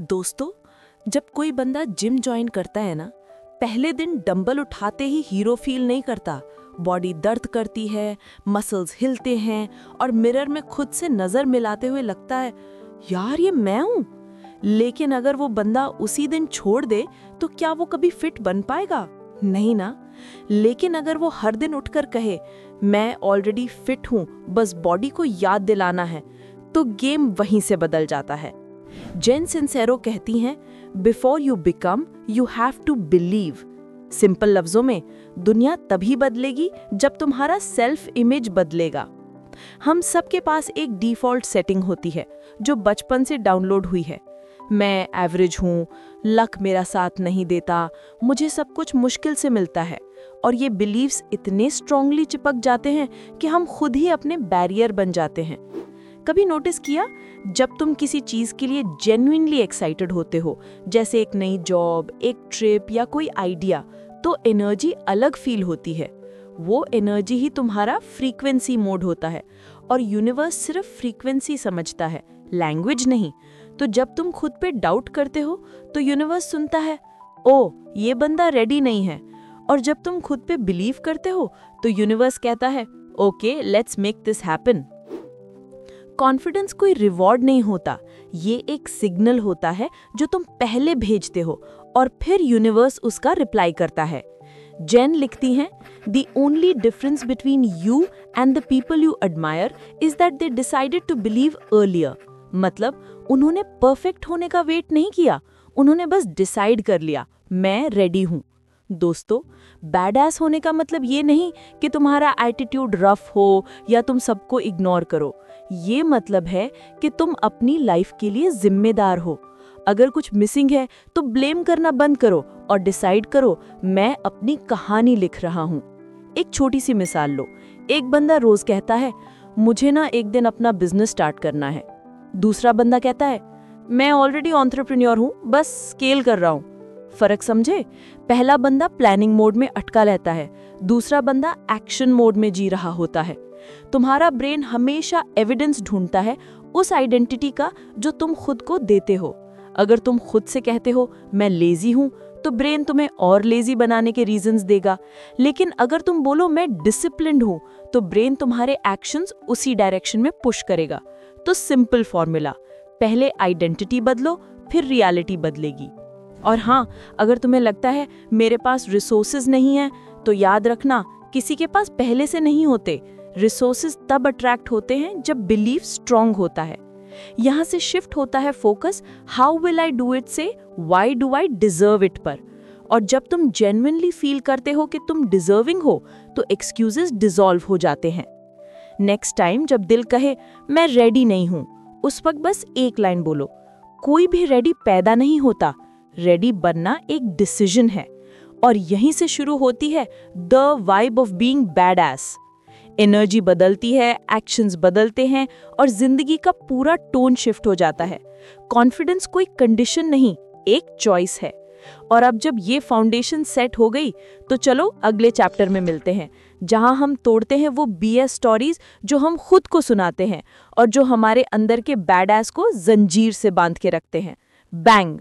दोस्तों, जब कोई बंदा जिम ज्वाइन करता है ना, पहले दिन डंबल उठाते ही हीरो फील नहीं करता। बॉडी दर्द करती है मसल्स हिलते हैं और मिरर में खुद से नज़र मिलाते हुए लगता है, यार, ये मैं हूँ। लेकिन अगर वो बंदा उसी दिन छोड़ दे तो क्या वो कभी फिट बन पाएगा? नहीं ना। लेकिन अगर वो हर दिन उठकर कहे, मैं ऑलरेडी फिट हूँ, बस बॉडी को याद दिलाना है तो गेम वहीं से बदल जाता है। जेन सिंसेरो कहती हैं before you become you have to believe simple लफ्जों में, दुनिया तभी बदलेगी जब तुम्हारा सेल्फ इमेज बदलेगा. हम सबके पास एक डिफ़ॉल्ट सेटिंग होती है, जो बचपन से डाउनलोड हुई है। मैं एवरेज हूँ लक मेरा साथ नहीं देता, मुझे सब कुछ मुश्किल से मिलता है, और ये बिलीव्स इतने स्ट्रांगली चिपक जाते हैं कि हम खुद ही अपने बैरियर बन जाते हैं। कभी नोटिस किया? जब तुम किसी चीज़ के लिए जेन्युइनली एक्साइटेड होते हो, जैसे एक नई जॉब एक ट्रिप या कोई आइडिया तो एनर्जी अलग फील होती है। वो एनर्जी ही तुम्हारा फ्रीक्वेंसी मोड होता है और यूनिवर्स सिर्फ़ फ्रीक्वेंसी समझता है लैंग्वेज नहीं। तो जब तुम खुद पे डाउट करते हो तो यूनिवर्स सुनता है, ओ, ये बंदा रेडी नहीं है। और जब तुम खुद पे बिलीव करते हो तो यूनिवर्स कहता है, okay let's make this happen confidence कोई रिवॉर्ड नहीं होता। ये एक सिग्नल होता है जो तुम पहले भेजते हो और फिर यूनिवर्स उसका रिप्लाई करता है। जेन लिखती हैं the only difference between you and the people you admire is that they decided to believe earlier मतलब उन्होंने परफेक्ट होने का वेट नहीं किया। उन्होंने बस डिसाइड कर लिया, मैं रेडी हूँ। दोस्तों बैड एस होने का मतलब ये नहीं कि तुम्हारा एटीट्यूड रफ हो या तुम सबको इग्नोर करो। ये मतलब है कि तुम अपनी लाइफ के लिए जिम्मेदार हो। अगर कुछ मिसिंग है तो ब्लेम करना बंद करो और डिसाइड करो, मैं अपनी कहानी लिख रहा हूँ। एक छोटी सी मिसाल लो। एक बंदा रोज कहता है, मुझे ना एक दिन अपना बिज़नेस स्टार्ट करना है। दूसरा बंदा कहता है, मैं ऑलरेडी ऑन्ट्रप्रन्योर हूँ, बस स्केल कर रहा हूँ। फ़र्क समझे? पहला बंदा प्लानिंग मोड में अटका रहता है, दूसरा बंदा एक्शन मोड में जी रहा होता है। तुम्हारा ब्रेन हमेशा एविडेंस ढूंढता है उस आइडेंटिटी का जो तुम खुद को देते हो। अगर तुम खुद से कहते हो, मैं लेजी हूँ तो ब्रेन तुम्हें और लेजी बनाने के रीजंस देगा। लेकिन अगर तुम बोलो, मैं डिसिप्लिन हूँ तो ब्रेन तुम्हारे एक्शंस उसी डायरेक्शन में पुश करेगा। तो सिंपल फॉर्मूला पहले आइडेंटिटी बदलो, फिर रियलिटी बदलेगी। और हाँ अगर तुम्हें लगता है मेरे पास रिसोर्सेज नहीं है तो याद रखना, किसी के पास पहले से नहीं होते। रिसोर्सेज तब अट्रैक्ट होते हैं जब बिलीव स्ट्रांग होता है। यहाँ से शिफ्ट होता है focus how will I do it से why do I deserve it पर? और जब तुम जेन्युइनली फील करते हो कि तुम डिजर्विंग हो तो एक्सक्यूजेस डिजोल्व हो जाते हैं। नेक्स्ट टाइम जब दिल कहे, मैं रेडी नहीं हूँ, उस वक्त बस एक लाइन बोलो। कोई भी रेडी पैदा नहीं होता। रेडी बनना एक डिसीज़न है। और यहीं से शुरू होती है the vibe of being badass energy बदलती है एक्शंस बदलते हैं और ज़िंदगी का पूरा टोन शिफ्ट हो जाता है। कॉन्फिडेंस कोई कंडीशन नहीं, एक चॉइस है। और अब जब ये फाउंडेशन सेट हो गई तो चलो अगले चैप्टर में मिलते हैं, जहाँ हम तोड़ते हैं वो बी एस स्टोरीज जो हम खुद को सुनाते हैं और जो हमारे अंदर के बैड एस को जंजीर से बाँध के रखते हैं। बैंग